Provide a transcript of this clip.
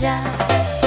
Yeah.